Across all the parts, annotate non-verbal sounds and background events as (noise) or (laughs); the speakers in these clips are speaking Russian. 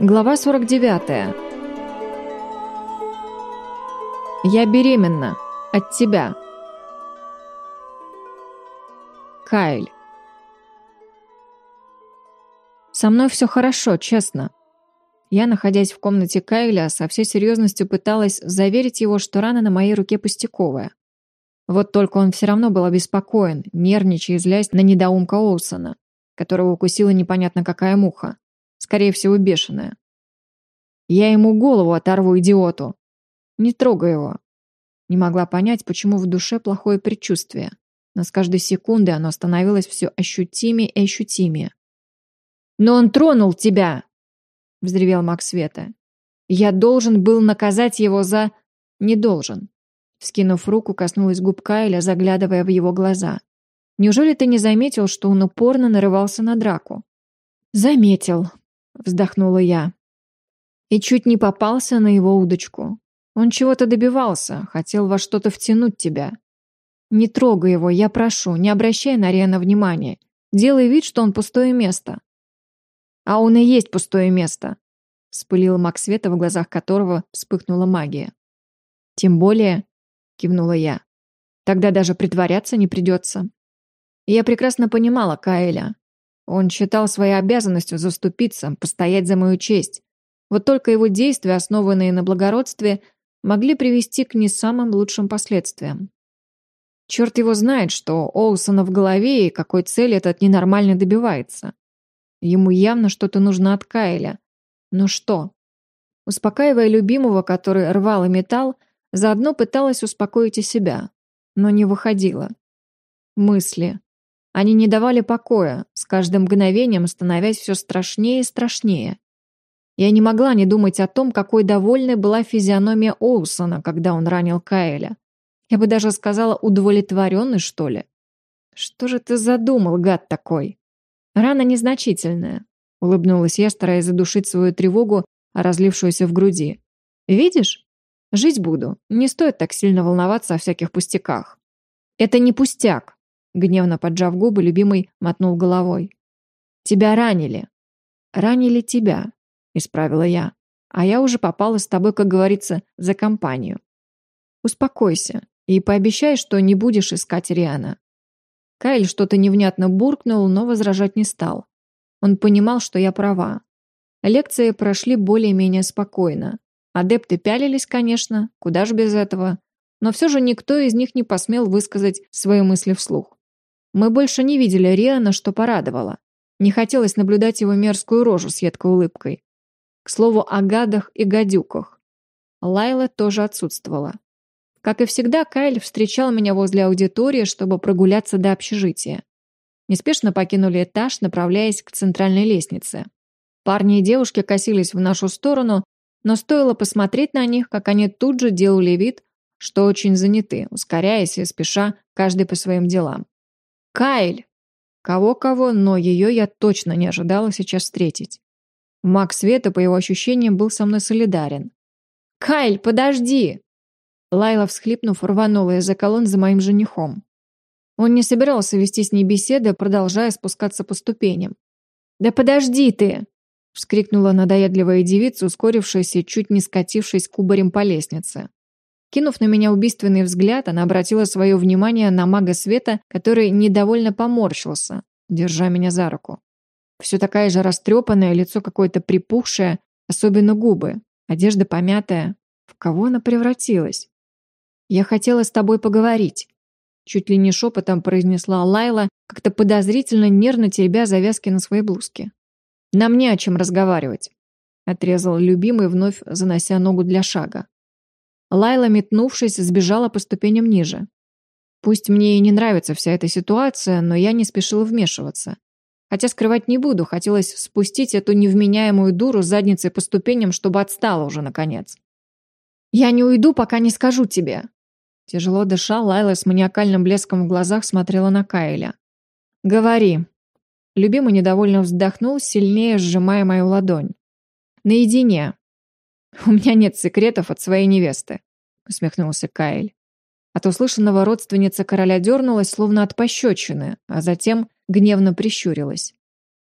Глава 49. Я беременна. От тебя. Кайль. Со мной все хорошо, честно. Я, находясь в комнате Кайля, со всей серьезностью пыталась заверить его, что рана на моей руке пустяковая. Вот только он все равно был обеспокоен, нервничая и злясь на недоумка Олсона, которого укусила непонятно какая муха. Скорее всего, бешеная. Я ему голову оторву, идиоту. Не трогай его. Не могла понять, почему в душе плохое предчувствие. Но с каждой секунды оно становилось все ощутимее и ощутимее. «Но он тронул тебя!» — взревел Макс Света. «Я должен был наказать его за...» «Не должен». Скинув руку, коснулась губ Кайля, заглядывая в его глаза. «Неужели ты не заметил, что он упорно нарывался на драку?» «Заметил», вздохнула я. И чуть не попался на его удочку. Он чего-то добивался, хотел во что-то втянуть тебя. Не трогай его, я прошу, не обращай на Рена внимания. Делай вид, что он пустое место. А он и есть пустое место, вспылил Макс Света, в глазах которого вспыхнула магия. Тем более, кивнула я, тогда даже притворяться не придется. Я прекрасно понимала Каэля. Он считал своей обязанностью заступиться, постоять за мою честь. Вот только его действия, основанные на благородстве, могли привести к не самым лучшим последствиям. Черт его знает, что Олсона в голове и какой цели этот ненормально добивается. Ему явно что-то нужно от Кайля. Но что? Успокаивая любимого, который рвал и металл, заодно пыталась успокоить и себя. Но не выходила. Мысли. Они не давали покоя, с каждым мгновением становясь все страшнее и страшнее. Я не могла не думать о том, какой довольной была физиономия Олсона, когда он ранил Каэля. Я бы даже сказала, удовлетворенный, что ли. Что же ты задумал, гад такой? Рана незначительная, улыбнулась я, стараясь задушить свою тревогу, разлившуюся в груди. Видишь? Жить буду. Не стоит так сильно волноваться о всяких пустяках. Это не пустяк, Гневно поджав губы, любимый мотнул головой. «Тебя ранили». «Ранили тебя», — исправила я. «А я уже попала с тобой, как говорится, за компанию. Успокойся и пообещай, что не будешь искать Риана». Кайл что-то невнятно буркнул, но возражать не стал. Он понимал, что я права. Лекции прошли более-менее спокойно. Адепты пялились, конечно, куда же без этого, но все же никто из них не посмел высказать свои мысли вслух. Мы больше не видели Риана, что порадовало. Не хотелось наблюдать его мерзкую рожу с едкой улыбкой. К слову о гадах и гадюках. Лайла тоже отсутствовала. Как и всегда, Кайл встречал меня возле аудитории, чтобы прогуляться до общежития. Неспешно покинули этаж, направляясь к центральной лестнице. Парни и девушки косились в нашу сторону, но стоило посмотреть на них, как они тут же делали вид, что очень заняты, ускоряясь и спеша, каждый по своим делам. Кайль! Кого-кого, но ее я точно не ожидала сейчас встретить. Маг Света, по его ощущениям, был со мной солидарен. «Кайль, подожди!» Лайла, всхлипнув, рванула из-за колонн за моим женихом. Он не собирался вести с ней беседы, продолжая спускаться по ступеням. «Да подожди ты!» — вскрикнула надоедливая девица, ускорившаяся чуть не скатившись кубарем по лестнице. Кинув на меня убийственный взгляд, она обратила свое внимание на мага света, который недовольно поморщился, держа меня за руку. Все такая же растрепанная, лицо какое-то припухшее, особенно губы, одежда помятая. В кого она превратилась? «Я хотела с тобой поговорить», — чуть ли не шепотом произнесла Лайла, как-то подозрительно нервно теребя завязки на своей блузке. «Нам не о чем разговаривать», — отрезал любимый, вновь занося ногу для шага. Лайла, метнувшись, сбежала по ступеням ниже. Пусть мне и не нравится вся эта ситуация, но я не спешила вмешиваться. Хотя скрывать не буду, хотелось спустить эту невменяемую дуру задницей по ступеням, чтобы отстала уже наконец. «Я не уйду, пока не скажу тебе». Тяжело дыша, Лайла с маниакальным блеском в глазах смотрела на Кайля. «Говори». Любимый недовольно вздохнул, сильнее сжимая мою ладонь. «Наедине. «У меня нет секретов от своей невесты», — усмехнулся Каэль. От услышанного родственница короля дернулась, словно от пощечины, а затем гневно прищурилась.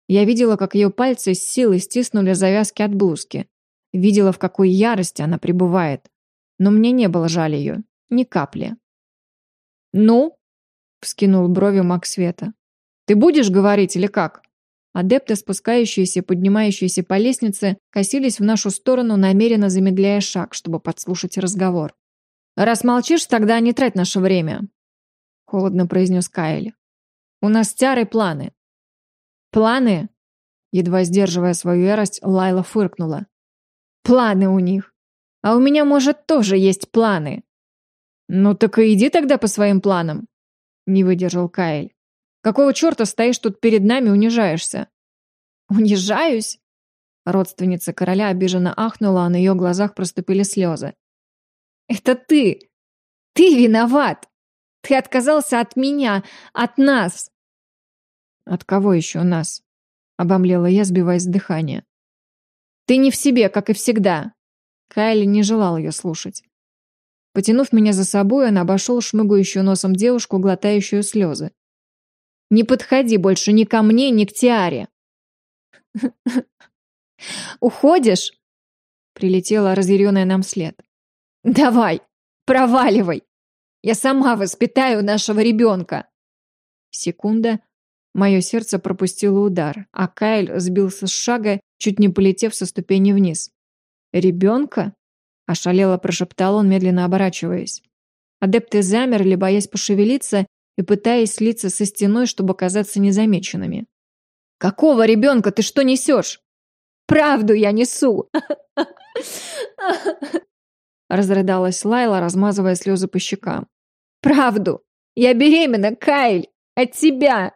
Я видела, как ее пальцы с силой стиснули завязки от блузки. Видела, в какой ярости она пребывает. Но мне не было жаль ее. Ни капли. «Ну?» — вскинул брови маг света. «Ты будешь говорить или как?» Адепты, спускающиеся и поднимающиеся по лестнице, косились в нашу сторону, намеренно замедляя шаг, чтобы подслушать разговор. «Раз молчишь, тогда не трать наше время», — холодно произнес Каэль. «У нас с планы». «Планы?» Едва сдерживая свою ярость, Лайла фыркнула. «Планы у них. А у меня, может, тоже есть планы». «Ну так и иди тогда по своим планам», — не выдержал Каэль. Какого черта стоишь тут перед нами, унижаешься?» «Унижаюсь?» Родственница короля обиженно ахнула, а на ее глазах проступили слезы. «Это ты! Ты виноват! Ты отказался от меня, от нас!» «От кого еще нас?» — обомлела я, сбиваясь с дыхания. «Ты не в себе, как и всегда!» Кайли не желал ее слушать. Потянув меня за собой, он обошел шмыгающую носом девушку, глотающую слезы. Не подходи больше ни ко мне, ни к Тиаре. (laughs) Уходишь? Прилетела разъяренная нам след. Давай, проваливай. Я сама воспитаю нашего ребенка. Секунда. Мое сердце пропустило удар, а Кайл сбился с шага, чуть не полетев со ступени вниз. «Ребенка?» – ошалело прошептал он, медленно оборачиваясь. Адепты замерли, боясь пошевелиться, и пытаясь слиться со стеной, чтобы казаться незамеченными. «Какого ребенка ты что несешь?» «Правду я несу!» (laughs) Разрыдалась Лайла, размазывая слезы по щекам. «Правду! Я беременна, Кайль! От тебя!»